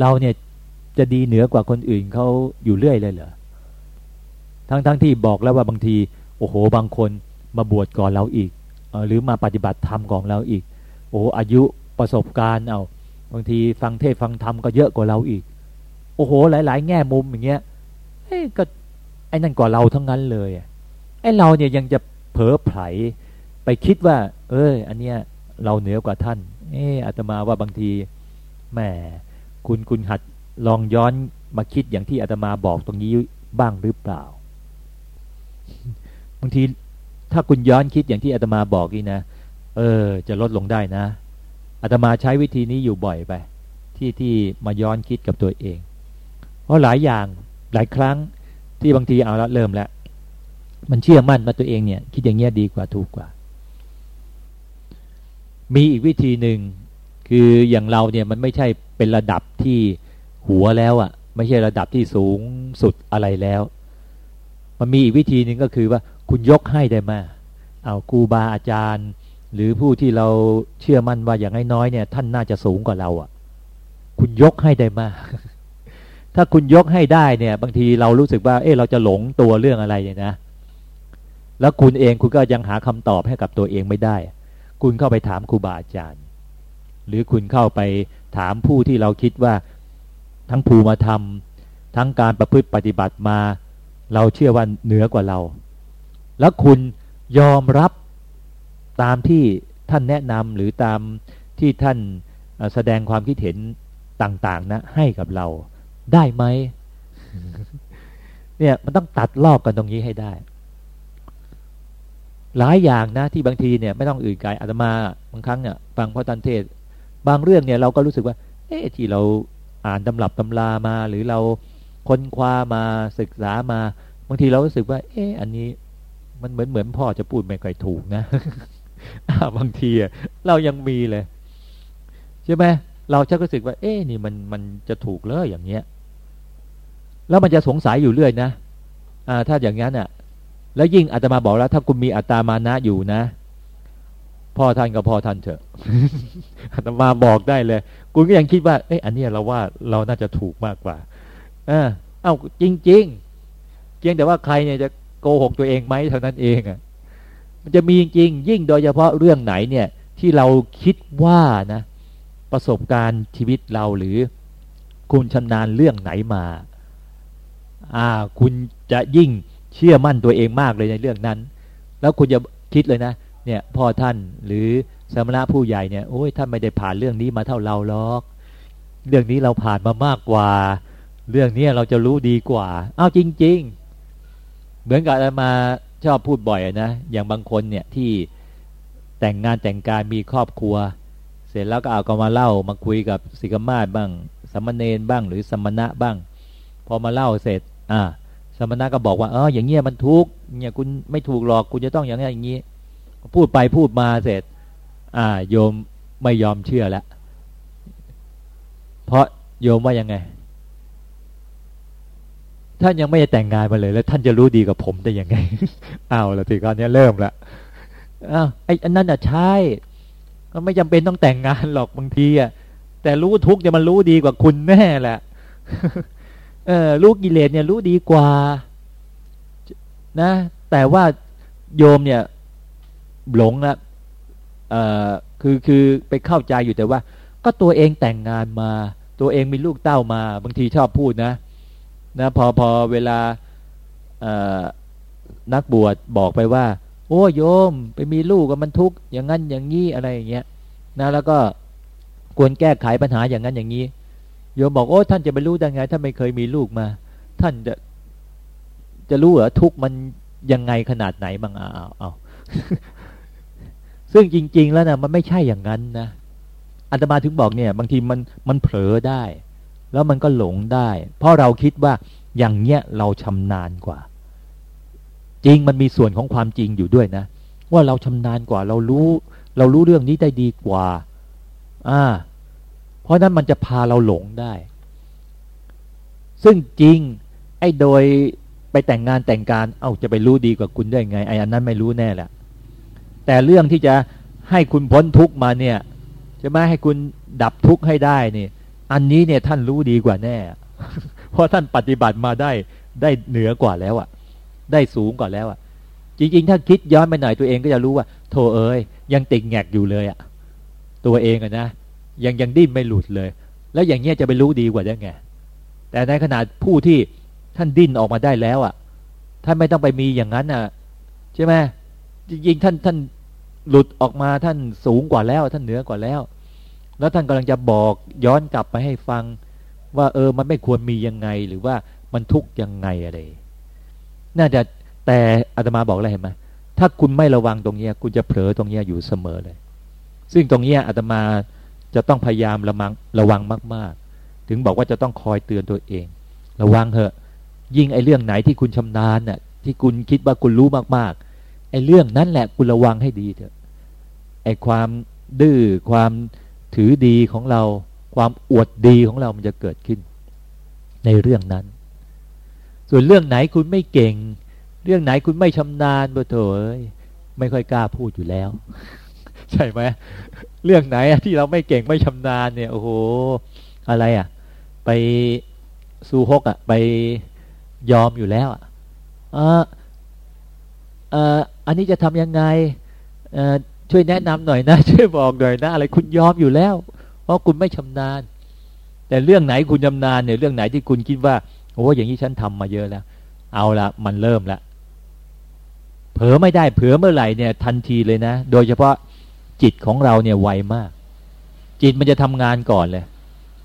เราเนี่ยจะดีเหนือกว่าคนอื่นเขาอยู่เรื่อยเลยเหรอทั้งๆทที่บอกแล้วว่าบางที โอ้โหบางคนมาบวชก่อนเราอีกอหรือมาปฏิบัติธรรมก่อนเราอีก โอ้อายุประสบการณ์เอาบางทีฟังเทศฟังธรรมก็เยอะกว่าเราอีก โอ้โห หลาย ๆ แง่มุมอย่างเงี้ยเอ้ก็ไอ้นั่นกว่าเราทั้งนั้นเลยไอ้เราเนี่ยยังจะเผลอไผลไปคิดว่า เอออันเนี้ยเราเหนือกว่าท่าน เอออาตมาว่าบางทีแหม คุณคุณหัดลองย้อนมาคิดอย่างที่อาตมาบอกตรงนี้บ้างหรือเปล่าบางทีถ้าคุณย้อนคิดอย่างที่อาตมาบอกนี่นะเออ จะลดลงได้นะอาตมาใช้วิธีนี้อยู่บ่อยไป ที่ที่มาย้อนคิดกับตัวเอง เพราะหลายอย่างหลายครั้งที่บางทีเอาละเริ่มแล้วมันเชื่อมั่นว่าตัวเองเนี่ย คิดอย่างเงี้ยดีกว่าถูกกว่า มีอีกวิธีหนึ่งคืออย่างเราเนี่ยมันไม่ใช่ เป็นระดับที่หัวแล้วอะ่ะ ไม่ใช่ระดับที่สูงสุดอะไรแล้ว มันมีอีกวิธีหนึ่งก็คือว่าคุณยกให้ได้มาเอาครูบาอาจารย์ หรือผู้ที่เราเชื่อมั่นว่าอย่างน้อยเนี่ย ท่านน่าจะสูงกว่าเราอะ่ะ คุณยกให้ได้มาถ้าคุณยกให้ได้เนี่ย บางทีเรารู้สึกว่า เออเราจะหลงตัวเรื่องอะไรเนี่ยนะ แล้วคุณเองคุณก็ยังหาคำตอบให้กับตัวเองไม่ได้ คุณเข้าไปถามครูบาอาจารย์ หรือคุณเข้าไป ถามผู้ที่เราคิดว่าทั้งภูมิธรรม ทั้งการประพฤติปฏิบัติมา เราเชื่อว่าเหนือกว่าเรา แล้วคุณยอมรับตามที่ท่านแนะนำหรือตามที่ท่านแสดงความคิดเห็นต่างๆนะให้กับเราได้ไหมเนี่ยมันต้องตัดรอบกันตรงนี้ให้ได้ หลายอย่างนะที่บางทีเนี่ยไม่ต้องอื่นไกลอาตมาบางครั้งเนี่ยฟังพระตันเทศ บางเรื่องเนี่ยเราก็รู้สึกว่า เอ๊ะที่เราอ่านตำรับตำรามา หรือเราค้นคว้ามาศึกษามา บางทีเรารู้สึกว่า เอ๊ะอันนี้มันเหมือนเหมือนพ่อจะพูดไม่ค่อยถูกนะบางทีเรายังมีเลยใช่ไหมเราจะรู้สึกว่า เอ๊ะนี่มันมันจะถูกเลยอย่างเงี้ย แล้วมันจะสงสัยอยู่เรื่อยนะอ่าถ้าอย่างนั้นอะ แล้วยิ่งอาตมาบอกแล้ว ถ้าคุณมีอัตามานะอยู่นะ พ่อท่านกับพ่อท่านเถอะอาตมาบอกได้เลย คุณก็ยังคิดว่า เอ้ยอันนี้เราว่าเราน่าจะถูกมากกว่า เออเอ้าจริงๆเพียงแต่ว่าใครเนี่ยจะโกหกตัวเองไหมเท่านั้นเองอะ มันจะมีจริงยิ่งโดยเฉพาะเรื่องไหนเนี่ย ที่เราคิดว่านะ ประสบการณ์ชีวิตเราหรือ คุณชำนาญเรื่องไหนมา อ่า คุณจะยิ่งเชื่อมั่นตัวเองมากเลยในเรื่องนั้น แล้วคุณจะคิดเลยนะ เนี่ยพ่อท่านหรือสมณะผู้ใหญ่เนี่ยโอ้ยท่านไม่ได้ผ่านเรื่องนี้มาเท่าเราหรอก เรื่องนี้เราผ่านมามากกว่า เรื่องนี้เราจะรู้ดีกว่าเอาวจริง ๆ เหมือนกับมาชอบพูดบ่อยนะอย่างบางคนเนี่ยที่แต่งงานแต่งการมีครอบครัว เสร็จแล้วก็เอาก็มาเล่ามาคุยกับสิกมาศบ้าง สมณเณรบ้างหรือสมณะบ้าง พอมาเล่าเสร็จอ่าสมณะก็บอกว่าเอออย่างเงี้ยมันทุกเนี่ยคุณไม่ถูกหรอกคุณจะต้องอย่างนี้อย่างนี้ พูดไปพูดมาเสร็จ อ่า โยมไม่ยอมเชื่อแล้วเพราะโยมว่ายังไง ท่านยังไม่ได้แต่งงานมาเลย แล้ว ท่านจะรู้ดีกับผมได้ยังไงอ้าวแล้วทีกอนนี้เริ่มละอ้าวไอ้อันนั้นอะใช่ก็ไม่จำเป็นต้องแต่งงานหรอกบางทีอะแต่รู้ทุกจะมันรู้ดีกว่าคุณแน่แหละเออรู้กิเลสเนี่ยรู้ดีกว่า นะ แต่ว่าโยมเนี่ย หลงอะเออคือคือไปเข้าใจอยู่แต่ว่า ก็ตัวเองแต่งงานมา ตัวเองมีลูกเต้ามา บางทีชอบพูดนะนะพอพอเวลาเออนักบวชบอกไปว่า โอ้โยมไปมีลูกก็มันทุกข์อย่างนั้นอย่างนี้อะไรอย่างเงี้ยนะแล้วก็ควรแก้ไขปัญหาอย่างนั้นอย่างนี้โยมบอกโอ้ท่านจะไปรู้ได้ไงถ้านไม่เคยมีลูกมา ท่านจะจะรู้เหรอทุกมันยังไงขนาดไหนบ้างเอาเอา ซึ่งจริง ๆ แล้วนะมันไม่ใช่อย่างนั้นนะอัตมาถึงบอกเนี่ย บางทีมันมันเผลอได้ แล้วมันก็หลงได้ เพราะเราคิดว่าอย่างเนี้ยเราชำนาญกว่า จริงมันมีส่วนของความจริงอยู่ด้วยนะ ว่าเราชำนาญกว่า เรารู้ เรารู้เรื่องนี้ได้ดีกว่า อ่า เพราะนั้นมันจะพาเราหลงได้ ซึ่งจริง ไอ้โดยไปแต่งงานแต่งการ เอา้าจะไปรู้ดีกว่าคุณได้ไงไอ้อันนั้นไม่รู้แน่แหละ แต่เรื่องที่จะให้คุณพ้นทุกมาเนี่ยจะไม่ให้คุณดับทุกข์ให้ได้นี่อันนี้เนี่ยท่านรู้ดีกว่าแน่ เพราะท่านปฏิบัติมาได้ได้เหนือกว่าแล้วอะ่ะ ได้สูงกว่าแล้วอะ่ะ จริง ๆ ถ้าคิดย้อนไปหน่อยตัวเองก็จะรู้ว่า โธเอ้ยยังติดแงกอยู่เลยอะ่ะ ตัวเองอะนะยังยังดิ้นไม่หลุดเลย แล้วอย่างเงี้ยจะไปรู้ดีกว่าได้ไงแต่ในขณะผู้ที่ท่านดิ้นออกมาได้แล้วอะ่ะท่านไม่ต้องไปมีอย่างนั้นอะ ใช่ไหมจริงๆท่านท่าน หลุดออกมาท่านสูงกว่าแล้วท่านเหนือกว่าแล้ว แล้วท่านกำลังจะบอกย้อนกลับไปให้ฟัง ว่าเออมันไม่ควรมียังไงหรือว่ามันทุกยังไงอะไร น่าจะแต่อาตมาบอกอะไรเห็นไหมถ้าคุณไม่ระวังตรงนี้คุณจะเผลอตรงนี้อยู่เสมอเลย ซึ่งตรงนี้อาตมาจะต้องพยายามระมังระวังมาก ๆ ถึงบอกว่าจะต้องคอยเตือนตัวเอง ระวังเถอะ ยิ่งไอ้เรื่องไหนที่คุณชำนาญน่ะที่คุณคิดว่าคุณรู้มากๆไอ้เรื่องนั้นแหละคุณระวังให้ดีเถอะ ไอ้ความดื้อความถือดีของเรา ความอวดดีของเรามันจะเกิดขึ้น ในเรื่องนั้น ส่วนเรื่องไหนคุณไม่เก่ง เรื่องไหนคุณไม่ชำนาญบ่เถอยไม่ค่อยกล้าพูดอยู่แล้ว ใช่ไหมเรื่องไหนที่เราไม่เก่งไม่ชำนาญเนี่ยโอ้โหอะไรอะ ไปสู้ฮกอะ ไปยอมอยู่แล้วอะออเอออันนี้จะทำยังไงเออ ช่วยแนะนำหน่อยนะ ช่วยบอกหน่อยนะ อะไรคุณยอมอยู่แล้ว เพราะคุณไม่ชำนาญ แต่เรื่องไหนคุณชำนาญเนี่ยเรื่องไหนที่คุณคิดว่าโอ้อย่างนี้ฉันทำมาเยอะแล้ว เอาละมันเริ่มละเผลอไม่ได้เผลอเมื่อไหร่เนี่ย ทันทีเลยนะ โดยเฉพาะจิตของเราเนี่ยไวมาก จิตมันจะทำงานก่อนเลย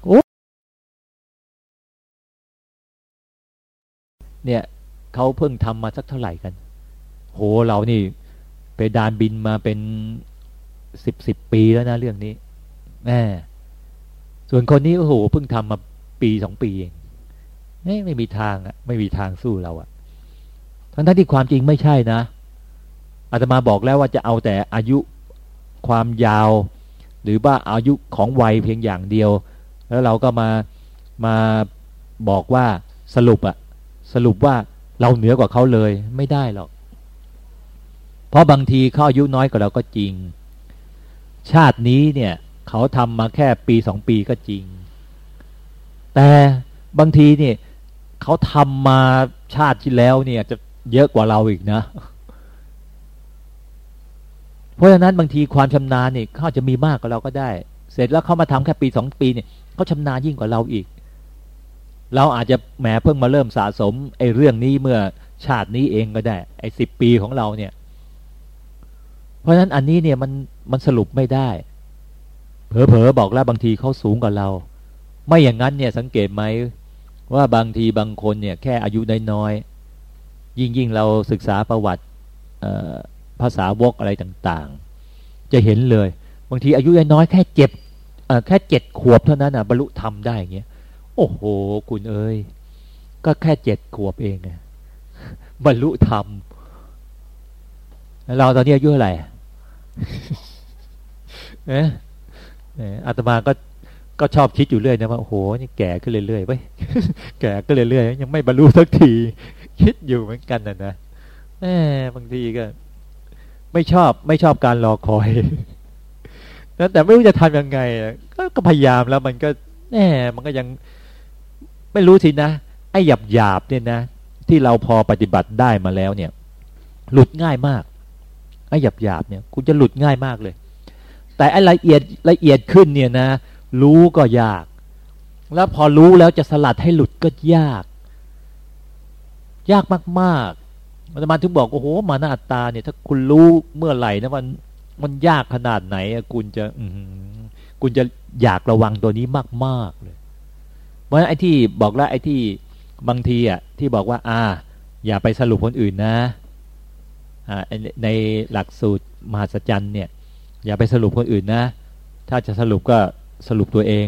โอ้เนี่ยเขาเพิ่งทำมาสักเท่าไหร่กัน โหเรานี่ ไปดานบินมาเป็นสิบสิบปีแล้วนะเรื่องนี้แม่ส่วนคนนี้โอ้โหเพิ่งทำมาปีสองปีเองไม่มีทางอะ ไม่มีทางสู้เราอะ ทั้งทั้งที่ความจริงไม่ใช่นะอาตมาบอกแล้วว่าจะเอาแต่อายุความยาว หรือว่าอายุของวัยเพียงอย่างเดียว แล้วเราก็มามาบอกว่าสรุปอะสรุปว่าเราเหนือกว่าเขาเลยไม่ได้หรอก เพราะบางทีเขาอายุน้อยกว่าเราก็จริง ชาตินี้เนี่ยเขาทำมาแค่ปีสองปีก็จริง แต่บางทีเนี่ยเขาทำมาชาติที่แล้วเนี่ยจะเยอะกว่าเราอีกนะ เพราะฉะนั้นบางทีความชำนาญเนี่ยเขาจะมีมากกว่าเราก็ได้ เสร็จแล้วเขามาทำแค่ปีสองปีเนี่ยเขาชำนาญยิ่งกว่าเราอีก เราอาจจะแหมเพิ่งมาเริ่มสะสมไอ้เรื่องนี้เมื่อชาตินี้เองก็ได้ ไอ้สิบปีของเราเนี่ย เพราะฉะนั้นอันนี้เนี่ยมันมันสรุปไม่ได้ เผลอๆบอกแล้วบางทีเขาสูงกว่าเรา ไม่อย่างนั้นเนี่ยสังเกตไหมว่าบางทีบางคนเนี่ยแค่อายุน้อยๆยิ่งยิ่งเราศึกษาประวัติภาษาวกอะไรต่างๆ จะเห็นเลย บางทีอายุน้อยแค่เจ็บแค่เจ็ดขวบเท่านั้นนะบรรลุธรรมได้อย่างเงี้ยโอ้โห คุณเอ้ยก็แค่เจ็ดขวบเองบรรลุธรรมเราตอนนี้อายุเท่าไหร่ เอ๊ะอาตมาก็ก็ชอบคิดอยู่เรื่อยนะว่าโอ้โหนี่แก่ขึ้นเรื่อยๆเว้ยแก่ขึ้นเรื่อยๆยังไม่บรรลุสักที คิดอยู่เหมือนกันนะนะแหมบางทีก็ ไม่ชอบไม่ชอบการรอคอยแต่ไม่รู้จะทำยังไงก็พยายามแล้วมันก็แหมมันก็ยังไม่รู้สินะไอ้หยาบหยาบเนี่ยนะที่เราพอปฏิบัติได้มาแล้วเนี่ย หลุดง่ายมาก ไอ้หยาบหยาบเนี่ยคุณจะหลุดง่ายมากเลย แต่ไอ้ละเอียดละเอียดขึ้นเนี่ยนะ รู้ก็ยาก แล้วพอรู้แล้วจะสลัดให้หลุดก็ยาก ยากมากๆมันมาถึงบอกโอ้โหมานาตาเนี่ยถ้าคุณรู้เมื่อไหร่นะมันมันยากขนาดไหนคุณจะอืคุณจะอยากระวังตัวนี้มากๆเลยเพราะฉะนั้นไอ้ที่บอกแล้วไอ้ที่บางทีอะที่บอกว่า อ่า อย่าไปสรุปคนอื่นนะ ในหลักสูตรมหัศจรรย์เนี่ยอย่าไปสรุปคนอื่นนะ ถ้าจะสรุปก็สรุปตัวเอง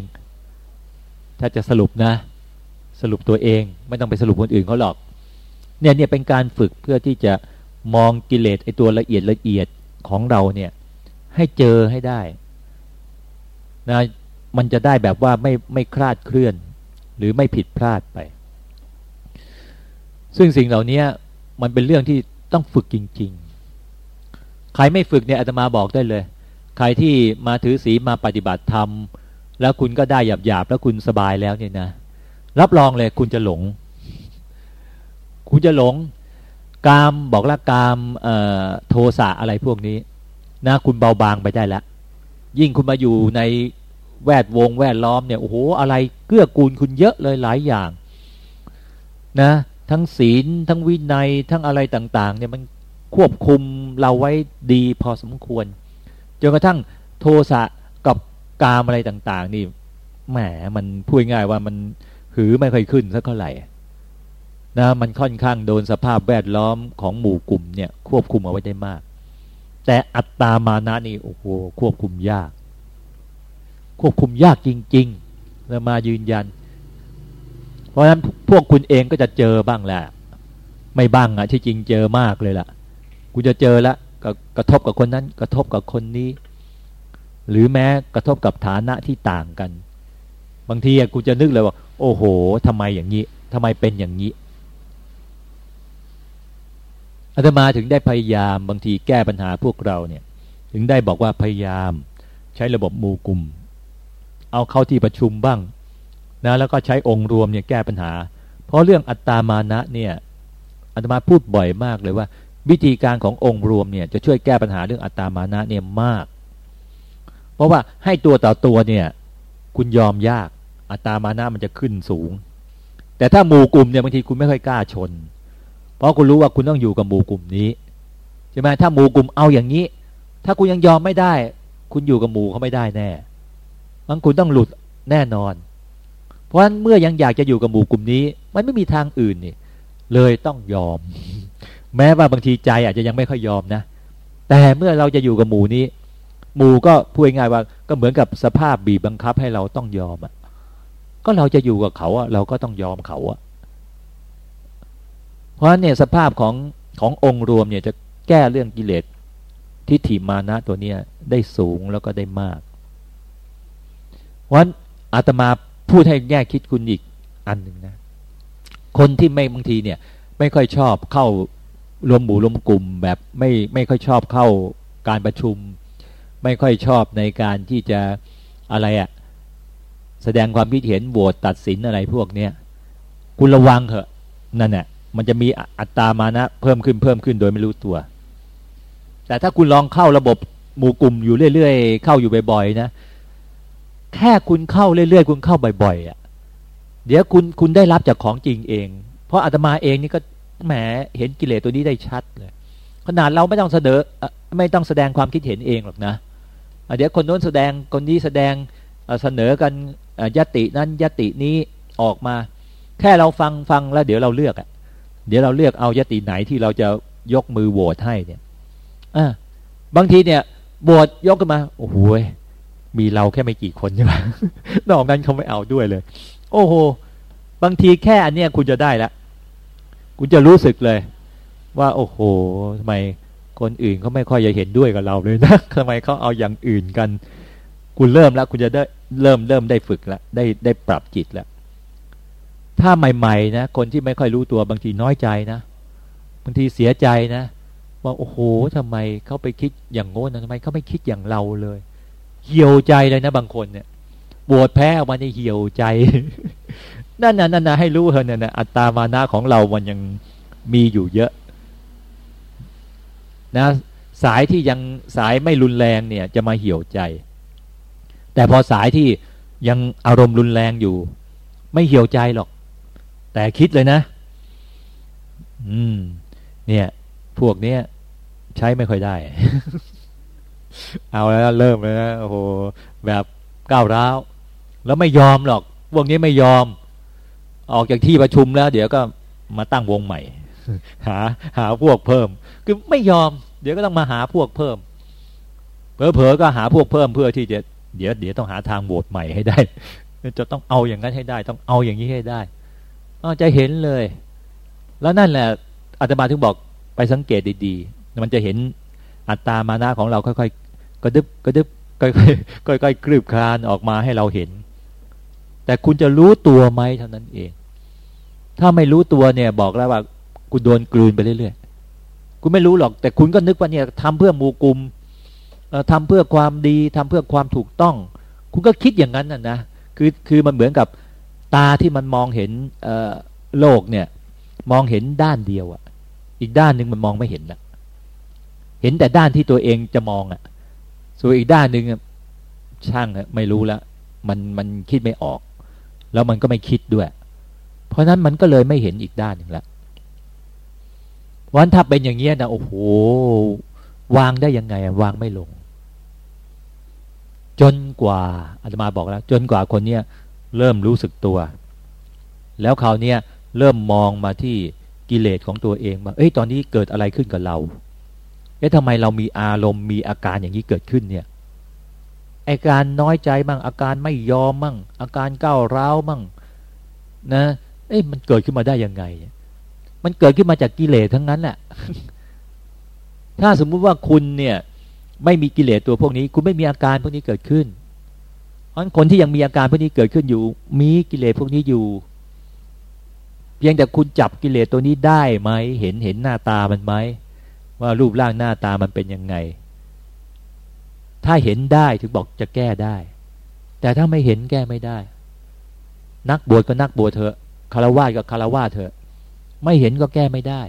ถ้าจะสรุปนะ สรุปตัวเอง ไม่ต้องไปสรุปคนอื่นเขาหรอก เนี่ยเนี่ยเป็นการฝึกเพื่อที่จะมองกิเลสไอตัวละเอียดละเอียดของเราเนี่ย ให้เจอให้ได้นะมันจะได้แบบว่าไม่ไม่คลาดเคลื่อน หรือไม่ผิดพลาดไป ซึ่งสิ่งเหล่านี้มันเป็นเรื่องที่ ต้องฝึกจริง ๆ ใครไม่ฝึกเนี่ยอาตมาบอกได้เลย ใครที่มาถือศีลมาปฏิบัติธรรม แล้วคุณก็ได้หยาบหยาบแล้วคุณสบายแล้วเนี่ยนะ รับรองเลยคุณจะหลง คุณจะหลง กามบอกละกามโทสะอะไรพวกนี้นะคุณเบาบางไปได้แล้วยิ่งคุณมาอยู่ในแวดวงแวดล้อมเนี่ยโอ้โหอะไรเกื้อกูลคุณเยอะเลยหลายอย่าง นะ ทั้งศีล ทั้งวินัยทั้งอะไรต่างๆเนี่ยมันควบคุมเราไว้ดีพอสมควรจนกระทั่งโทสะกับกามอะไรต่าง ๆ นี่แหมมันพูดง่ายว่ามันหือไม่ค่อยขึ้นสักเท่าไหร่นะมันค่อนข้างโดนสภาพแวดล้อมของหมู่กลุ่มเนี่ยควบคุมเอาไว้ได้มาก แต่อัตตามานะนี่โอ้โหควบคุมยาก ควบคุมยากจริงๆเรามายืนยัน ราะฉะนั้นพวกคุณเองก็จะเจอบ้างแหละ ไม่บ้างอะที่จริงเจอมากเลยล่ะกูจะเจอละกระทบกับคนนั้น กระทบกับคนนี้ หรือแม้กระทบกับฐานะที่ต่างกัน บางทีกูจะนึกเลยว่า โอ้โหทำไมอย่างนี้ทำไมเป็นอย่างนี้อาตมาถึงได้พยายามบางทีแก้ปัญหาพวกเราเนี่ย ถึงได้บอกว่าพยายามใช้ระบบมูกลุ่ม เอาเข้าที่ประชุมบ้าง นะแล้วก็ใช้องค์รวมเนี่ยแก้ปัญหา เพราะเรื่องอัตตามานะเนี่ยอาตมาพูดบ่อยมากเลยว่า วิธีการขององค์รวมเนี่ยจะช่วยแก้ปัญหาเรื่องอัตตามานะเนี่ยมาก เพราะว่าให้ตัวต่อตัวเนี่ยคุณยอมยากอัตตามานะมันจะขึ้นสูง แต่ถ้าหมู่กลุ่มเนี่ยบางทีคุณไม่ค่อยกล้าชน เพราะคุณรู้ว่าคุณต้องอยู่กับหมู่กลุ่มนี้ใช่ไหมถ้าหมู่กลุ่มเอาอย่างนี้ ถ้าคุณยังยอมไม่ได้ คุณอยู่กับหมู่เขาไม่ได้แน่บางคุณต้องหลุดแน่นอน เพราะฉะนั้นเมื่อยังอยากจะอยู่กับหมู่กลุ่มนี้ มันไม่มีทางอื่นนี่เลยต้องยอม แม้ว่าบางทีใจอาจจะยังไม่ค่อยยอมนะ แต่เมื่อเราจะอยู่กับหมู่นี้ หมู่ก็พูดง่ายว่าก็เหมือนกับสภาพบีบบังคับให้เราต้องยอมอะก็เราจะอยู่กับเขาอะเราก็ต้องยอมเขาอะเพราะฉะนั้นเนี่ยสภาพของขององค์รวมเนี่ยจะแก้เรื่องกิเลสทิฏฐิมานะตัวเนี้ยได้สูงแล้วก็ได้มาก เพราะฉะนั้นอาตมา พูดให้แง่คิดคุณอีกอันหนึ่งนะ คนที่ไม่บางทีเนี่ย ไม่ค่อยชอบเข้ารวมหมู่รวมกลุ่มแบบไม่ไม่ค่อยชอบเข้าการประชุม ไม่ค่อยชอบในการที่จะอะไรอะแสดงความคิดเห็นโหวตตัดสินอะไรพวกเนี้ยคุณระวังเถอะนั่นแหละมันจะมีอัตรามานะ เพิ่มขึ้นเพิ่มขึ้นโดยไม่รู้ตัว แต่ถ้าคุณลองเข้าระบบหมู่กลุ่มอยู่เรื่อย ๆ เข้าอยู่บ่อยๆนะ แค่คุณเข้าเรื่อยๆ คุณเข้าบ่อยๆอะเดี๋ยวคุณคุณได้รับจากของจริงเอง เพราะอาตมาเองนี่ก็แหมเห็นกิเลสตัวนี้ได้ชัดเลยขนาดเราไม่ต้องเสนอไม่ต้องแสดงความคิดเห็นเองหรอกนะเดี๋ยวคนโน้นแสดงคนนี้แสดงเสนอกันยตินั้นยตินี้ออกมา แค่เราฟังฟังแล้วเดี๋ยวเราเลือกอะเดี๋ยวเราเลือกเอายติไหนที่เราจะยกมือโหวตให้เนี่ยอบางทีเนี่ยโหวตยกขึ้นมาโอ้โห มีเราแค่ไม่กี่คนใช่ไหมนอกนั้นเขาไม่เอาด้วยเลย โอ้โห บางทีแค่อันเนี้ยคุณจะได้ล้วคุณจะรู้สึกเลย ว่าโอ้โหทำไมคนอื่นเขาไม่ค่อยจะเห็นด้วยกับเราเลยนะทำไมเขาเอาอย่างอื่นกัน คุณเริ่มแล้ว คุณจะได้เริ่มเริ่มได้ฝึกแล้วได้ได้ปรับจิตแล้วถ้าใหม่ๆนะคนที่ไม่ค่อยรู้ตัวบางทีน้อยใจนะบางทีเสียใจนะว่าโอ้โหทำไมเขาไปคิดอย่างโน้นทำไมเขาไม่คิดอย่างเราเลย เหี่ยวใจเลยนะบางคนเนี่ยปวดแพ้ออกมาในเหี่ยวใจนั่นน่ะนั่นน่ะให้รู้เถอะเนี่ยอัตตามานะของเรามันยังมีอยู่เยอะ นะ สายที่ยังสายไม่รุนแรงเนี่ย จะมาเหี่ยวใจ แต่พอสายที่ยังอารมณ์รุนแรงอยู่ ไม่เหี่ยวใจหรอก แต่คิดเลยนะ อืม เนี่ย พวกเนี้ยใช้ไม่ค่อยได้ เอาแล้วเริ่มเลยนะโอ้โหแบบก้าวร้าวแล้วไม่ยอมหรอกพวกนี้ไม่ยอม ออกจากที่ประชุมแล้ว เดี๋ยวก็มาตั้งวงใหม่ หาหาพวกเพิ่ม คือไม่ยอม เดี๋ยวก็ต้องมาหาพวกเพิ่มเผลอๆก็หาพวกเพิ่มเพื่อที่จะเดี๋ยวเดี๋ยวต้องหาทางโหวตใหม่ให้ได้ จะต้องเอาอย่างนั้นให้ได้ ต้องเอาอย่างนี้ให้ได้จะเห็นเลย แล้วนั่นแหละอาตมาถึงบอกไปสังเกตดีๆ มันจะเห็นอัตตามานะของเราค่อยๆ กระดึบกระดึบค่อยๆค่อยๆกลืบคลานออกมาให้เราเห็น แต่คุณจะรู้ตัวไหมเท่านั้นเอง ถ้าไม่รู้ตัวเนี่ยบอกแล้วว่าคุณโดนกลืนไปเรื่อยๆคุณไม่รู้หรอก แต่คุณก็นึกว่าเนี่ยทำเพื่อหมู่กลุ่มทำเพื่อความดีทำเพื่อความถูกต้อง คุณก็คิดอย่างนั้นน่ะนะคือคือมันเหมือนกับตาที่มันมองเห็นโลกเนี่ย มองเห็นด้านเดียวอะอีกด้านหนึ่งมันมองไม่เห็นละเห็นแต่ด้านที่ตัวเองจะมองอะ ส่วนอีกด้านหนึ่งช่างไม่รู้แล้วมันมันคิดไม่ออก แล้วมันก็ไม่คิดด้วย เพราะนั้นมันก็เลยไม่เห็นอีกด้านหนึ่งละวันถ้าเป็นอย่างเงี้ยนะโอ้โหวางได้ยังไงวางไม่ลง จนกว่าอาตมาบอกแล้ว จนกว่าคนเนี้ยเริ่มรู้สึกตัว แล้วเขาเนี้ยเริ่มมองมาที่กิเลสของตัวเองว่าเอ้ยตอนนี้เกิดอะไรขึ้นกับเรา เอ๊ะทำไมเรามีอารมณ์มีอาการอย่างนี้เกิดขึ้นเนี่ยอาการน้อยใจมั่งอาการไม่ยอมมั่ง อาการก้าวร้าวมั่งนะเอ้ยมันเกิดขึ้นมาได้ยังไง มันเกิดขึ้นมาจากกิเลสทั้งนั้นแหละถ้าสมมุติว่าคุณเนี่ยไม่มีกิเลสตัวพวกนี้ คุณไม่มีอาการพวกนี้เกิดขึ้น เพราะคนที่ยังมีอาการพวกนี้เกิดขึ้นอยู่ มีกิเลสพวกนี้อยู่ เพียงแต่คุณจับกิเลสตัวนี้ได้ไหมเห็นเห็นหน้าตามันไหม ว่ารูปร่างหน้าตามันเป็นยังไง ถ้าเห็นได้ถึงบอกจะแก้ได้ แต่ถ้าไม่เห็นแก้ไม่ได้ นักบวชก็นักบวชเถอะคารวะก็คารวะเถอะ ไม่เห็นก็แก้ไม่ได้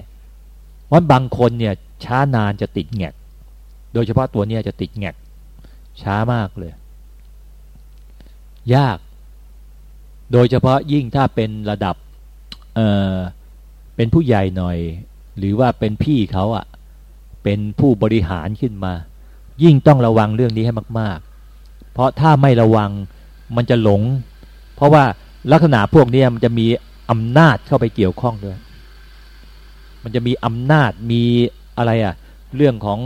เพราะบางคนเนี่ย ช้านานจะติดแงกโดยเฉพาะตัวเนี้ยจะติดแงกช้ามากเลย ยาก โดยเฉพาะยิ่งถ้าเป็นระดับเออเป็นผู้ใหญ่หน่อย หรือว่าเป็นพี่เขาอะ่ะ เป็นผู้บริหารขึ้นมา ยิ่งต้องระวังเรื่องนี้ให้มาก ๆ เพราะถ้าไม่ระวังมันจะหลง เพราะว่าลักษณะพวกนี้มันจะมีอำนาจเข้าไปเกี่ยวข้องด้วย มันจะมีอำนาจมีอะไรอะ่ะเรื่องของ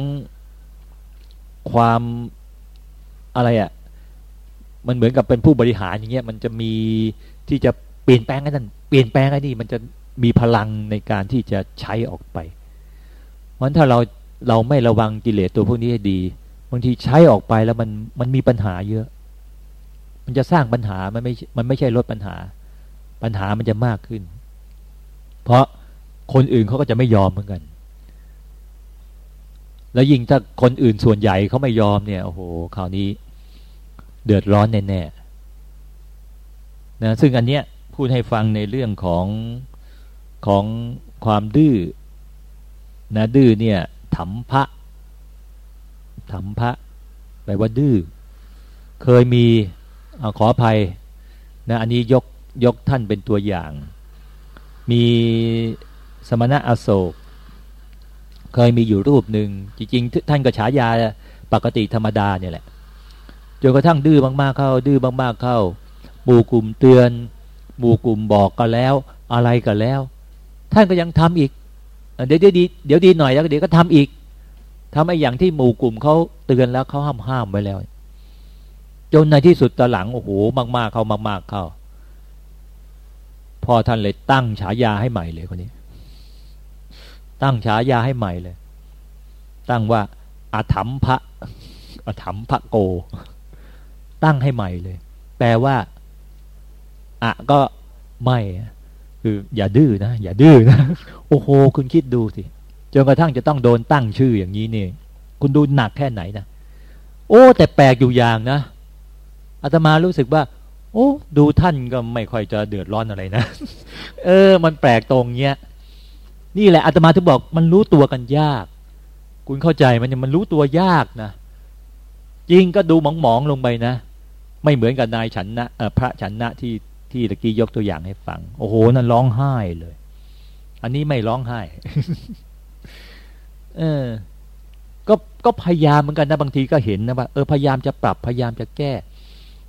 ความอะไรอะ่ะมันเหมือนกับเป็นผู้บริหารอย่างเงี้ยมันจะมีที่จะเปลี่ยนแปลงไอ้นั่นเปลี่ยนแปลงไอ้นี่มันจะมีพลังในการที่จะใช้ออกไป เพราะถ้าเรา เราไม่ระวังกิเลสตัวพวกนี้ให้ดีบางทีใช้ออกไปแล้วมันมันมีปัญหาเยอะ มันจะสร้างปัญหามันไม่มันไม่ใช่ลดปัญหา ปัญหามันจะมากขึ้น เพราะคนอื่นเขาก็จะไม่ยอมเหมือนกัน แล้วยิ่งถ้าคนอื่นส่วนใหญ่เขาไม่ยอมเนี่ยโอ้โหคราวนี้ เดือดร้อนแน่ๆนะซึ่งอันเนี้ยพูดให้ฟังในเรื่องของของความดื้อนะดื้อเนี่ย ถัมพระถัมพระแปลว่าดื้อเคยมีอขออภัยนะอันนี้ยกยกท่านเป็นตัวอย่าง มีสมณะอโศก เคยมีอยู่รูปหนึ่งจริงๆ ท่านก็ฉายาปกติธรรมดาเนี่ยแหละจนกระทั่งดื้อมากๆเข้า ดื้อมากๆเข้าหมู่กลุ่มเตือนหมู่กลุ่มบอกก็แล้ว อะไรก็แล้ว ท่านก็ยังทำอีก เดี๋ยวดีเดี๋ยวดีหน่อยแล้วเดี๋ยวก็ทำอีกทำไอ้อย่างที่หมู่กลุ่มเขาเตือนแล้วเขาห้ามห้ามไว้แล้ว จนในที่สุดตอหลังโอ้โหมาก ๆ เข้ามาก ๆ เข้าพ่อท่านเลยตั้งฉายาให้ใหม่เลยคนนี้ ตั้งฉายาให้ใหม่เลย ตั้งว่าอาถรรมพระอาถรรมพระโก ตั้งให้ใหม่เลย แปลว่าอะก็ไม่ คืออย่าดื้อนะอย่าดื้อนะโอ้โหคุณคิดดูสิจนกระทั่งจะต้องโดนตั้งชื่ออย่างนี้นี่คุณดูหนักแค่ไหนนะโอ้ แต่แปลกอยู่อย่างนะอาตมารู้สึกว่า โอ้ดูท่านก็ไม่ค่อยจะเดือดร้อนอะไรนะ เออ มันแปลกตรงเนี้ยนี่แหละอาตมาถึงบอกมันรู้ตัวกันยาก คุณเข้าใจมันมันรู้ตัวยากนะจริงก็ดูหมองๆลงไปนะ ไม่เหมือนกับนายฉันนะพระฉันนะที่ ที่ตะกี้ยกตัวอย่างให้ฟัง โอ้โหนั่นร้องไห้เลย อันนี้ไม่ร้องไห้ เออ ก็ก็พยายามเหมือนกันนะบางทีก็เห็นนะว่าเออพยายามจะปรับพยายามจะแก้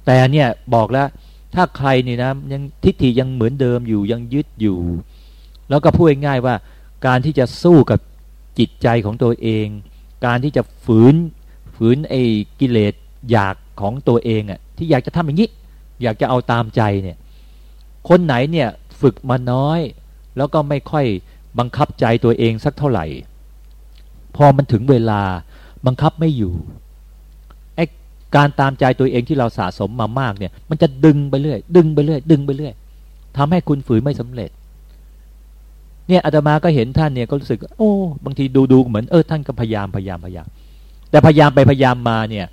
แต่เนี่ยบอกแล้ว ถ้าใครนี่นะยังทิฏฐิยังเหมือนเดิมอยู่ยังยึดอยู่ แล้วก็พูดง่ายว่า การที่จะสู้กับจิตใจของตัวเอง การที่จะฝืนฝืนไอ้กิเลสอยากของตัวเองอะ่ะที่อยากจะทำอย่างนี้ อยากจะเอาตามใจเนี่ย คนไหนเนี่ยฝึกมาน้อย แล้วก็ไม่ค่อยบังคับใจตัวเองสักเท่าไหร่ พอมันถึงเวลาบังคับไม่อยู่ไอ้การตามใจตัวเองที่เราสะสมมามากเนี่ย มันจะดึงไปเรื่อย ดึงไปเรื่อย ดึงไปเรื่อยทำให้คุณฝืนไม่สำเร็จ เนี่ยอาตมาก็เห็นท่านเนี่ยก็รู้สึก โอ้ บางทีดูดูเหมือนเออท่านก็พยายามพยายามพยายาม แต่พยายามไปพยายามมาเนี่ย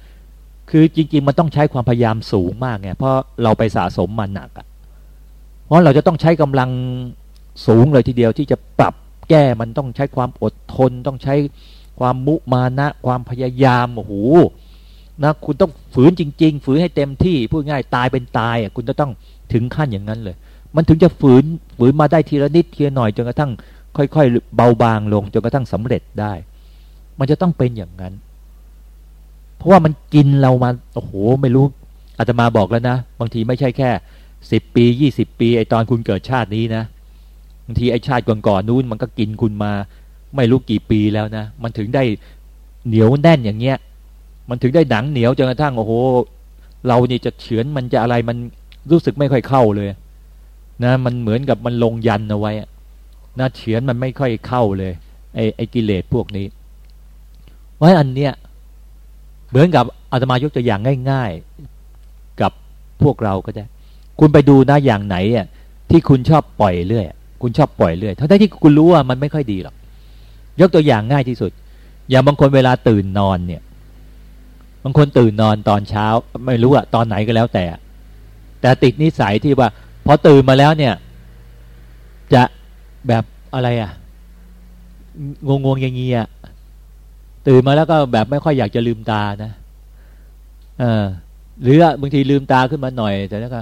คือจริง ๆ มันต้องใช้ความพยายามสูงมากไงเพราะเราไปสะสมมาหนักอะ เพราะเราจะต้องใช้กำลังสูงเลยทีเดียวที่จะปรับแก้มันต้องใช้ความอดทน ต้องใช้ความมุมานะ ความพยายามโอ้โหนะคุณต้องฝืนจริง ๆ ฝืนให้เต็มที่พูดง่ายตายเป็นตายอะคุณจะต้องถึงขั้นอย่างนั้นเลย มันถึงจะฝืนฝืนมาได้ทีละนิดทีละหน่อยจนกระทั่งค่อย ๆ เบาบางลงจนกระทั่งสำเร็จได้ มันจะต้องเป็นอย่างนั้น เพราะว่ามันกินเรามาโอ้โหไม่รู้อาตมาบอกแล้วนะ บางทีไม่ใช่แค่ สิบปียี่สิบปี ไอตอนคุณเกิดชาตินี้นะบางทีไอชาติก่อนๆนู้นมันก็กินคุณมา ไม่รู้กี่ปีแล้วนะ มันถึงได้เหนียวแน่นอย่างเงี้ย มันถึงได้หนังเหนียวจนกระทั่งโอ้โห เรานี่จะเฉือนมันจะอะไรมันรู้สึกไม่ค่อยเข้าเลย นะ มันเหมือนกับมันลงยันเอาไว้นะเฉือนมันไม่ค่อยเข้าเลยไอไอกิเลสพวกนี้เพราะอันเนี้ยเหมือนกับอาตมายกตัวอย่างง่าย ๆ กับพวกเราก็ได้ คุณไปดูนะอย่างไหนอะที่คุณชอบปล่อยเรื่อยคุณชอบปล่อยเรื่อยทั้งที่คุณรู้ว่ามันไม่ค่อยดีหรอกยกตัวอย่างง่ายที่สุด อย่างบางคนเวลาตื่นนอนเนี่ย บางคนตื่นนอนตอนเช้า ไม่รู้อะตอนไหนก็แล้วแต่ แต่ติดนิสัยที่ว่าพอตื่นมาแล้วเนี่ย จะแบบอะไรอะงงงอย่างเงี้ยตื่นมาแล้วก็แบบไม่ค่อยอยากจะลืมตานะเออหรือบางทีลืมตาขึ้นมาหน่อยแต่แล้วก็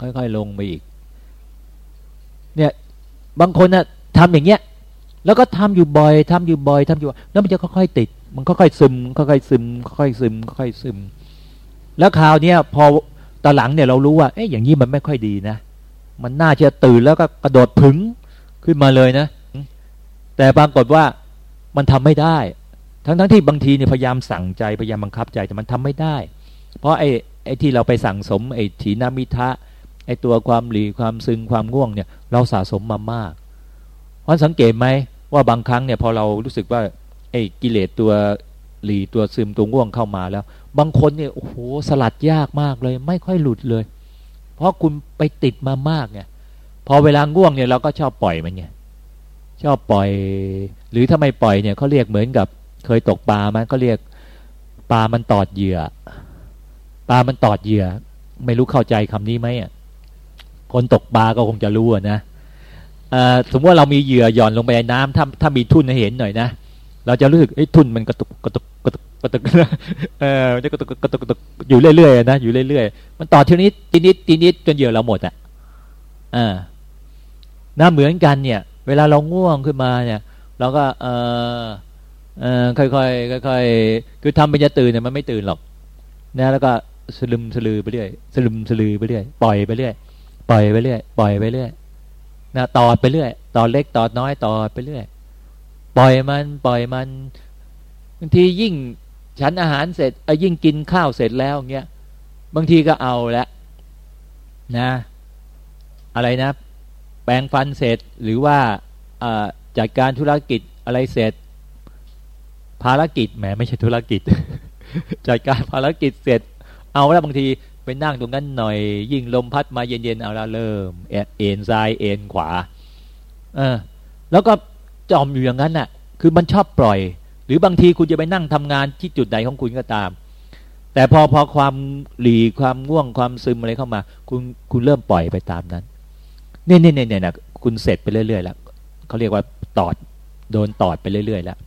ค่อยๆลงไปอีก เนี่ยบางคนนะ่ะทำอย่างเงี้ย แล้วก็ทำอยู่บ่อยทำอยู่บ่อยทำอยู่แล้วมันจะค่อยๆติด มันค่อยๆซึมค่อยๆซึมค่อยๆซึมค่อยๆซึม แล้วคราวเนี้ยพอตอนหลังเนี่ยเรารู้ว่าเอ๊ะอย่างนี้มันไม่ค่อยดีนะมันน่าจะตื่นแล้วก็กระโดดผึงขึ้นมาเลยนะ แต่ปรากฏว่ามันทำไม่ได้ ทั้งๆทที่บางทีเนี่ยพยายามสั่งใจพยายามบังคับใจแต่มันทำไม่ได้ เพราะไอ้ไอ้ที่เราไปสั่งสมไอ้ถีนามิทะ ไอตัวความหลีความซึงความง่วงเนี่ยเราสะสมมามากเพราะสังเกตไหมว่าบางครั้งเนี่ยพอเรารู้สึกว่าไอ้กิเลสตัวหลีตัวซึมตัวง่วงเข้ามาแล้ว บางคนเนี่ยโอ้โหสลัดยากมากเลย ไม่ค่อยหลุดเลย เพราะคุณไปติดมามากไงพอเวลาง่วงเนี่ยเราก็ชอบปล่อยมันไงชอบปล่อย หรือถ้าไม่ปล่อยเนี่ยเขาเรียกเหมือนกับเคยตกปลาไหมเขาเรียกปลามันตอดเหยื่อปลามันตอดเหยื่อ ไม่รู้เข้าใจคำนี้ไหมอะ คนตกปลาก็คงจะรู้นะสมมติว่าเรามีเหยื่อหย่อนลงไปในน้ำถ้าถ้ามีทุ่นให้เห็นหน่อยนะเราจะรู้สึกไอ้ทุ่นมันกระตุกกระตุกกระตุกกระตุกเออจะกระตุกกระตุกกระตุกอยู่เรื่อยๆนะอยู่เรื่อยๆมันต่อทีนี้ทีนี้ทีนี้จนเหยื่อเราหมดอะอ่าน่าเหมือนกันเนี่ย เวลาเราง่วงขึ้นมาเนี่ย เราก็เออเออค่อยๆค่อยๆคือทำเป็นจะตื่นเนี่ยมันไม่ตื่นหรอกนะแล้วก็สลึมสลือไปเรื่อยสลึมสลือไปเรื่อยปล่อยไปเรื่อย ปล่อยไปเรื่อยปล่อยไปเรื่อยนะตอดไปเรื่อยตอดเล็กตอดน้อยตอดไปเรื่อยปล่อยมันปล่อยมันบางทียิ่งฉันอาหารเสร็จเอยิ่งกินข้าวเสร็จแล้วเงี้ยบางทีก็เอาละนะ อะไรนะ แปลงฟันเสร็จหรือว่าจัดการธุรกิจอะไรเสร็จ ภารกิจแหมไม่ใช่ธุรกิจ จัดการภารกิจเสร็จ เอาแล้วบางที ไปนั่งตรงนั้นหน่อย ยิ่งลมพัดมาเย็นๆเอาละเริ่มเอ็นซ้ายเอ็นขวาเออแล้วก็จอมอยู่อย่างนั้นน่ะ คือมันชอบปล่อย หรือบางทีคุณจะไปนั่งทำงานที่จุดใดของคุณก็ตาม แต่พอพอความหลีความง่วงความซึมอะไรเข้ามา คุณคุณเริ่มปล่อยไปตามนั้นเนี่ยเนี่ยเนี่ยนะคุณเสร็จไปเรื่อยๆแล้วเขาเรียกว่าตอดโดนตอดไปเรื่อยๆแล้ว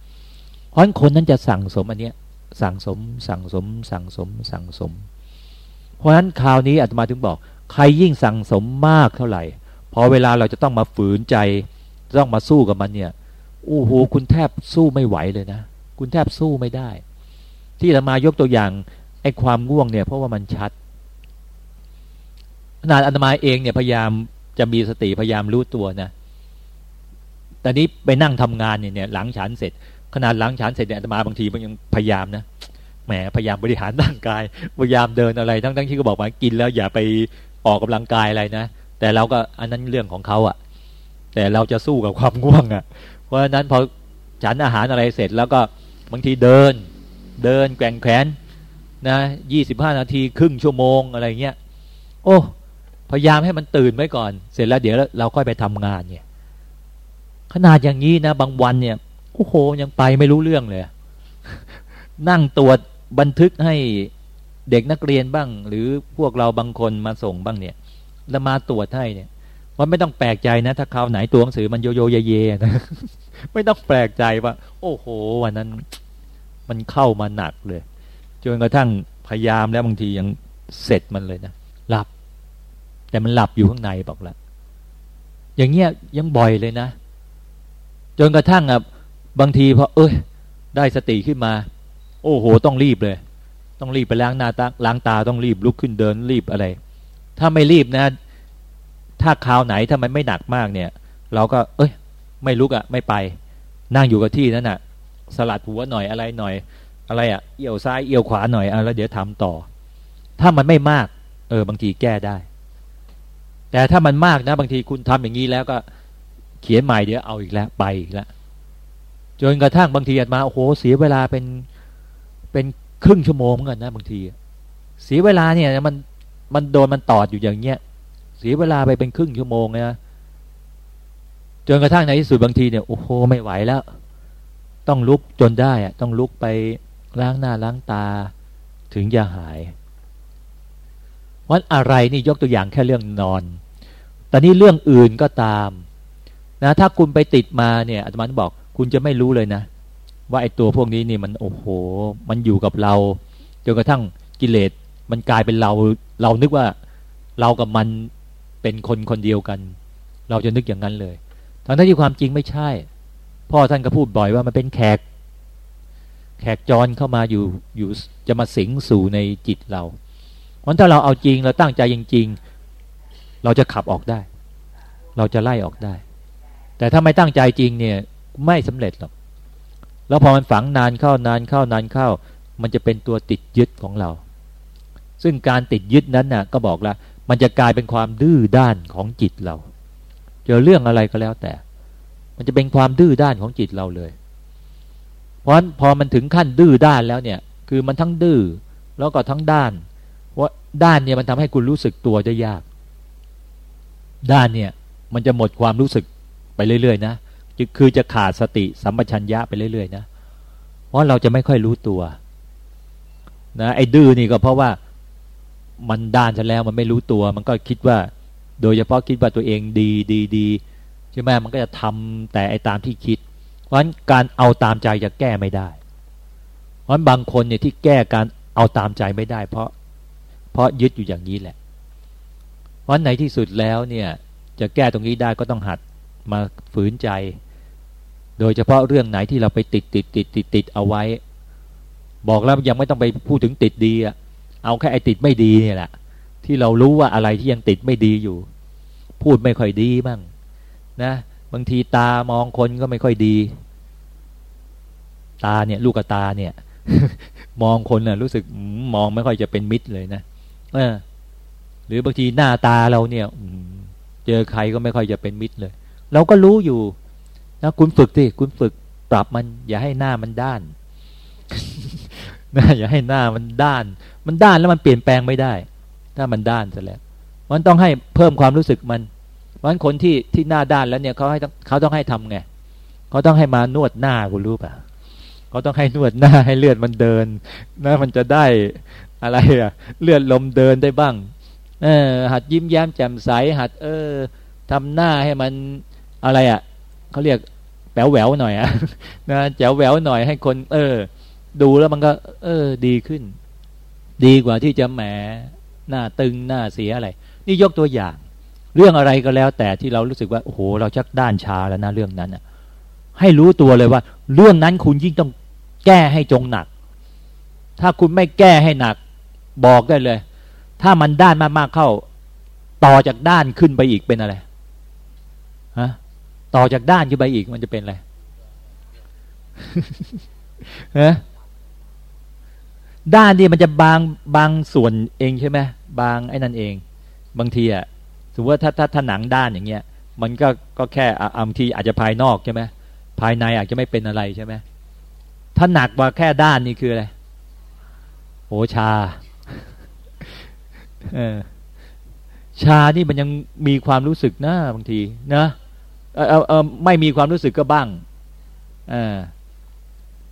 เพราะคนนั้นจะสั่งสมอันเนี้ยสั่งสมสั่งสมสั่งสมสั่งสม เพราะฉะนั้นคราวนี้อาตมาถึงบอก ใครยิ่งสั่งสมมากเท่าไหร่พอเวลาเราจะต้องมาฝืนใจต้องมาสู้กับมันเนี่ยโอ้โหคุณแทบสู้ไม่ไหวเลยนะ คุณแทบสู้ไม่ได้ ที่อาตมายกตัวอย่างไอ้ความง่วงเนี่ย เพราะว่ามันชัดขนาดอาตมาเองเนี่ยพยายามจะมีสติพยายามรู้ตัวนะแต่นี้ไปนั่งทำงานเนี่ยหลังฉันเสร็จ ขนาดล้างชานเสร็จเนี่ยอาตมาบางทีมันยังพยายามนะ แหมพยายามบริหารร่างกาย พยายามเดินอะไร ทั้งทั้งที่ก็บอกว่ากินแล้วอย่าไปออกกำลังกายอะไรนะ แต่เราก็อันนั้นเรื่องของเขาอะ่ะ แต่เราจะสู้กับความง่วงอะ่ะ เพราะฉะนั้นพอฉันอาหารอะไรเสร็จแล้วก็บางทีเดิน เดินแกว่งแขนนะยี่สิบห้านาทีครึ่งชั่วโมงอะไรเงี้ย โอ้ พยายามให้มันตื่นไว้ก่อน เสร็จแล้วเดี๋ยวเราค่อยไปทำงานเนี่ย ขนาดอย่างนี้นะ บางวันเนี่ย โอ้โห ยังไปไม่รู้เรื่องเลย นั่งตรวจ บันทึกให้เด็กนักเรียนบ้าง หรือพวกเราบางคนมาส่งบ้างเนี่ย แล้วมาตรวจให้เนี่ยมันไม่ต้องแปลกใจนะ ถ้าคราวไหนตัวหนังสือมันโยโยเยเยนะไม่ต้องแปลกใจว่า โอ้โห วันนั้น มันเข้ามาหนักเลยจนกระทั่งพยายามแล้วบางทียังเสร็จมันเลยนะหลับ แต่มันหลับอยู่ข้างในบอกละอย่างเงี้ยยังบ่อยเลยนะ จนกระทั่งอะบางทีพอเอ้ย ได้สติขึ้นมา โอ้โห ต้องรีบเลย ต้องรีบไปล้างหน้าตาล้างตาต้องรีบลุกขึ้นเดินรีบอะไร ถ้าไม่รีบนะ ถ้าคราวไหนถ้ามันไม่หนักมากเนี่ย เราก็ เอ้ย ไม่ลุกอะ ไม่ไป นั่งอยู่กับที่นั่นอะ สลัดหัวหน่อยอะไรหน่อย อะไรอะเอี่ยวซ้ายเอี่ยวขวาหน่อยอะแล้วเดี๋ยวทำต่อ ถ้ามันไม่มาก เออบางทีแก้ได้ แต่ถ้ามันมากนะ บางทีคุณทำอย่างนี้แล้วก็เขียนใหม่เดี๋ยวเอาอีกแล้วไปอีกแล้วจนกระทั่งบางทีอาจมาโอ้โหเสียเวลาเป็น เป็นครึ่งชั่วโมงเหมือนกันนะบางทีเสียเวลาเนี่ยมันมันโดนมันตอดอยู่อย่างเงี้ยเสียเวลาไปเป็นครึ่งชั่วโมงนะจนกระทั่งในที่สุดบางทีเนี่ยโอ้โหไม่ไหวแล้ว ต้องลุกจนได้อะต้องลุกไปล้างหน้าล้างตาถึงจะหายวันอะไรนี่ยกตัวอย่างแค่เรื่องนอนแต่นี่เรื่องอื่นก็ตามนะถ้าคุณไปติดมาเนี่ยอาจารย์บอกคุณจะไม่รู้เลยนะ ว่าไอ้ตัวพวกนี้นี่มันโอ้โห มันอยู่กับเราจนกระทั่งกิเลสมันกลายเป็นเรา เรานึกว่าเรากับมันเป็นคนคนเดียวกัน เราจะนึกอย่างนั้นเลย ทั้งที่ความจริงไม่ใช่ พ่อท่านก็พูดบ่อยว่ามันเป็นแขก แขกจรเข้ามาอยู่อยู่จะมาสิงสู่ในจิตเราเพราะถ้าเราเอาจริงเราตั้งใจจริงๆเราจะขับออกได้ เราจะไล่ออกได้ แต่ถ้าไม่ตั้งใจจริงเนี่ยไม่สำเร็จหรอก แล้วพอมันฝังนานเข้านานเข้านานเข้า มันจะเป็นตัวติดยึดของเรา ซึ่งการติดยึดนั้นน่ะ ก็บอกแล้วมันจะกลายเป็นความดื้อด้านของจิตเรา เจอเรื่องอะไรก็แล้วแต่ มันจะเป็นความดื้อด้านของจิตเราเลย เพราะฉะนั้นพอมันถึงขั้นดื้อด้านแล้วเนี่ย คือมันทั้งดื้อแล้วก็ทั้งด้านว่าด้านเนี่ยมันทำให้คุณรู้สึกตัวจะยาก ด้านเนี่ย มันจะหมดความรู้สึกไปเรื่อยๆนะ คือจะขาดสติสัมปชัญญะไปเรื่อยๆนะเพราะเราจะไม่ค่อยรู้ตัวนะไอ้ดื้อนี่ก็เพราะว่ามันด้านซะแล้วมันไม่รู้ตัว มันก็คิดว่า โดยเฉพาะคิดว่าตัวเองดีดีดีใช่ไหมมันก็จะทำแต่ไอ้ตามที่คิด เพราะฉะนั้นการเอาตามใจจะแก้ไม่ได้ เพราะบางคนเนี่ยที่แก้การเอาตามใจไม่ได้ เพราะเพราะยึดอยู่อย่างนี้แหละ เพราะในที่สุดแล้วเนี่ยจะแก้ตรงนี้ได้ก็ต้องหัดมาฝืนใจ โดยเฉพาะเรื่องไหนที่เราไปติดติดติดติดติดเอาไว้ บอกแล้วยังไม่ต้องไปพูดถึงติดดีอะเอาแค่ไอ้ติดไม่ดีเนี่ยแหละที่เรารู้ว่าอะไรที่ยังติดไม่ดีอยู่ พูดไม่ค่อยดีบ้างนะบางทีตามองคนก็ไม่ค่อยดี ตาเนี่ยลูกตาเนี่ย มองคนน่ะ รู้สึกมองไม่ค่อยจะเป็นมิตรเลยนะเออหรือบางทีหน้าตาเราเนี่ยเจอใครก็ไม่ค่อยจะเป็นมิตรเลย เราก็รู้อยู่ นะคุณฝึกสิคุณฝึกปรับมัน อย่าให้หน้ามันด้านนะอย่าให้หน้ามันด้าน มันด้านแล้วมันเปลี่ยนแปลงไม่ได้ ถ้ามันด้านเสร็จแล้วมันต้องให้เพิ่มความรู้สึกมันเพราะฉะนั้นคนที่ที่หน้าด้านแล้วเนี่ยเขาให้เขาต้องให้ทำไงเขาต้องให้มานวดหน้าคุณรู้ป่ะเขาต้องให้นวดหน้าให้เลือดมันเดินนะมันจะได้อะไรอะเลือดลมเดินได้บ้าง เออหัดยิ้มแย้มแจ่มใสหัด เออทำหน้าให้มันอะไรอะ่ะ เขาเรียกแป๋วแหววหน่อยอะนะแจ๋วแหววหน่อยให้คน เออ ดูแล้วมันก็ เออ ดีขึ้น ดีกว่าที่จะแหมหน้าตึงหน้าเสียอะไร นี่ยกตัวอย่าง เรื่องอะไรก็แล้วแต่ที่เรารู้สึกว่าโอ้โหเราชักด้านชาแล้วนะเรื่องนั้นอะให้รู้ตัวเลยว่า เรื่องนั้นคุณยิ่งต้องแก้ให้จงหนัก ถ้าคุณไม่แก้ให้หนัก บอกได้เลย ถ้ามันด้านมากๆเข้า ต่อจากด้านขึ้นไปอีกเป็นอะไร ต่อจากด้านขึ้นไปอีกมันจะเป็นอะไรฮะด้านนี่มันจะบางบางส่วนเองใช่ไหมบางไอ้นั่นเอง บางทีอะสมมติว่าถ้าถ้าถ้าหนังด้านอย่างเงี้ย มันก็ก็แค่บางทีอาจจะภายนอกใช่ไหมภายในอาจจะไม่เป็นอะไรใช่ไหมถ้าหนักกว่าแค่ด้านนี่คืออะไรโอชาเออชานี่มันยังมีความรู้สึกนะบางทีนะ เออเออไม่มีความรู้สึกก็บ้างอ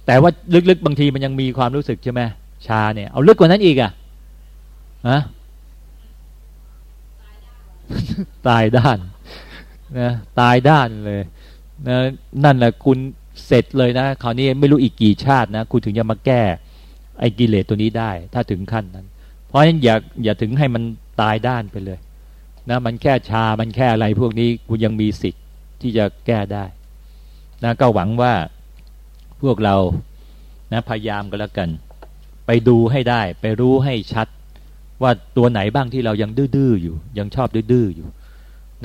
แต่ว่าลึกๆบางทีมันยังมีความรู้สึกใช่ไหมชาเนี่ยเอาลึกกว่านั้นอีกอะ่ะอะตายด้านนะตายด้านเลยนะนั่นแหละคุณเสร็จเลยนะคราวนี้ไม่รู้อีกกี่ชาตินะคุณถึงจะมาแก้ไอ้กิเลสตัวนี้ได้ ถ้าถึงขั้นนั้น เพราะฉะนั้นอย่าอย่าถึงให้มันตายด้านไปเลย นะ มันแค่ชามันแค่อะไรพวกนี้คุณยังมีสิทธิ์ ที่จะแก้ได้นะก็หวังว่าพวกเรานะพยายามกันแล้วกัน ไปดูให้ได้ ไปรู้ให้ชัด ว่าตัวไหนบ้างที่เรายังดื้อๆอยู่ ยังชอบดื้อๆอยู่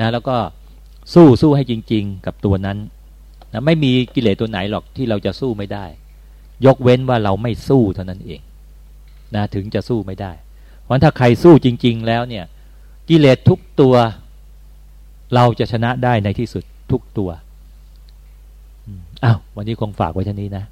นะแล้วก็สู้สู้ให้จริง ๆ กับตัวนั้นนะไม่มีกิเลสตัวไหนหรอกที่เราจะสู้ไม่ได้ ยกเว้นว่าเราไม่สู้เท่านั้นเองนะถึงจะสู้ไม่ได้เพราะถ้าใครสู้จริง ๆ แล้วเนี่ย กิเลสทุกตัวเราจะชนะได้ในที่สุด ทุกตัวอ้าววันนี้คงฝากไว้เท่านี้นะ